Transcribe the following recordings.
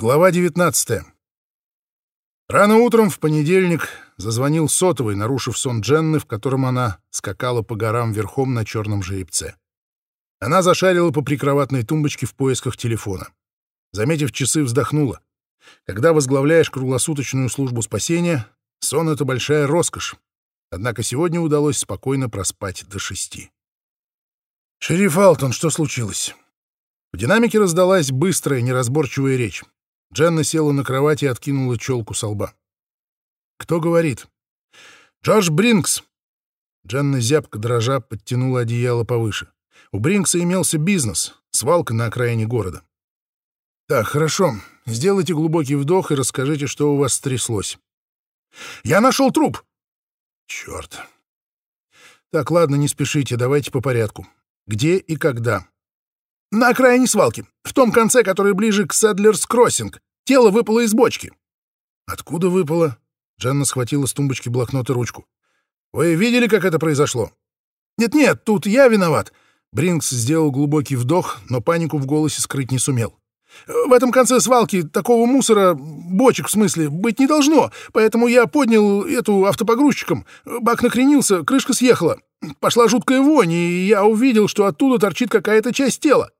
Глава 19. Рано утром в понедельник зазвонил сотовый, нарушив сон Дженны, в котором она скакала по горам верхом на черном жеребце. Она зашарила по прикроватной тумбочке в поисках телефона. Заметив часы, вздохнула. Когда возглавляешь круглосуточную службу спасения, сон — это большая роскошь. Однако сегодня удалось спокойно проспать до шести. «Шериф Алтон, что случилось?» В динамике раздалась быстрая, неразборчивая речь. Дженна села на кровати и откинула челку со лба. «Кто говорит?» «Джордж Бринкс!» Дженна зябко дрожа подтянула одеяло повыше. У Бринкса имелся бизнес, свалка на окраине города. «Так, хорошо. Сделайте глубокий вдох и расскажите, что у вас стряслось». «Я нашел труп!» «Черт!» «Так, ладно, не спешите, давайте по порядку. Где и когда?» На окраине свалки, в том конце, который ближе к Седлерс Кроссинг. Тело выпало из бочки. Откуда выпало? Дженна схватила с тумбочки блокнот и ручку. Вы видели, как это произошло? Нет-нет, тут я виноват. Бринкс сделал глубокий вдох, но панику в голосе скрыть не сумел. В этом конце свалки такого мусора, бочек в смысле, быть не должно, поэтому я поднял эту автопогрузчиком. Бак накренился, крышка съехала. Пошла жуткая вонь, и я увидел, что оттуда торчит какая-то часть тела.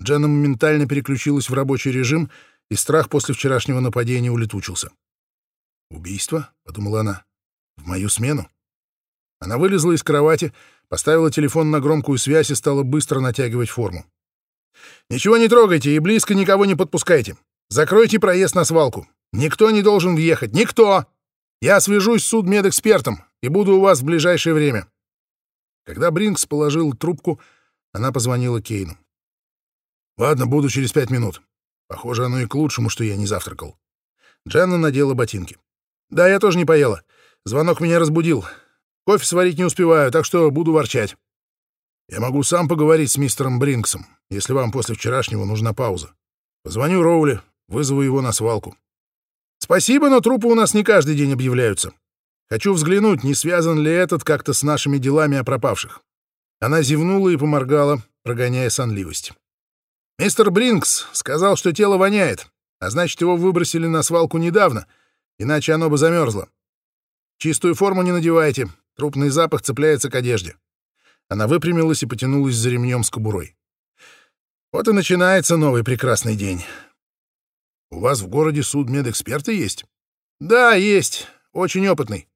Дженна моментально переключилась в рабочий режим, и страх после вчерашнего нападения улетучился. «Убийство?» — подумала она. «В мою смену?» Она вылезла из кровати, поставила телефон на громкую связь и стала быстро натягивать форму. «Ничего не трогайте и близко никого не подпускайте. Закройте проезд на свалку. Никто не должен въехать. Никто! Я свяжусь с судмедэкспертом и буду у вас в ближайшее время». Когда Бринкс положил трубку, она позвонила Кейну. «Ладно, буду через пять минут. Похоже, оно и к лучшему, что я не завтракал». Дженна надела ботинки. «Да, я тоже не поела. Звонок меня разбудил. Кофе сварить не успеваю, так что буду ворчать. Я могу сам поговорить с мистером Бринксом, если вам после вчерашнего нужна пауза. Позвоню Роули, вызову его на свалку. Спасибо, но трупы у нас не каждый день объявляются. Хочу взглянуть, не связан ли этот как-то с нашими делами о пропавших». Она зевнула и поморгала, прогоняя сонливость. Мистер Бринкс сказал, что тело воняет, а значит, его выбросили на свалку недавно, иначе оно бы замерзло. Чистую форму не надевайте, трупный запах цепляется к одежде. Она выпрямилась и потянулась за ремнем с кобурой. Вот и начинается новый прекрасный день. У вас в городе судмедэксперты есть? Да, есть. Очень опытный.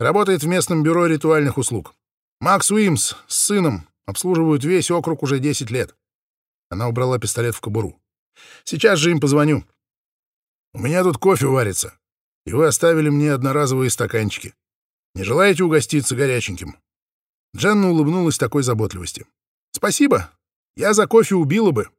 Работает в местном бюро ритуальных услуг. Макс Уимс с сыном обслуживают весь округ уже 10 лет. Она убрала пистолет в кобуру. «Сейчас же им позвоню. У меня тут кофе варится, и вы оставили мне одноразовые стаканчики. Не желаете угоститься горяченьким?» Дженна улыбнулась такой заботливости. «Спасибо. Я за кофе убила бы».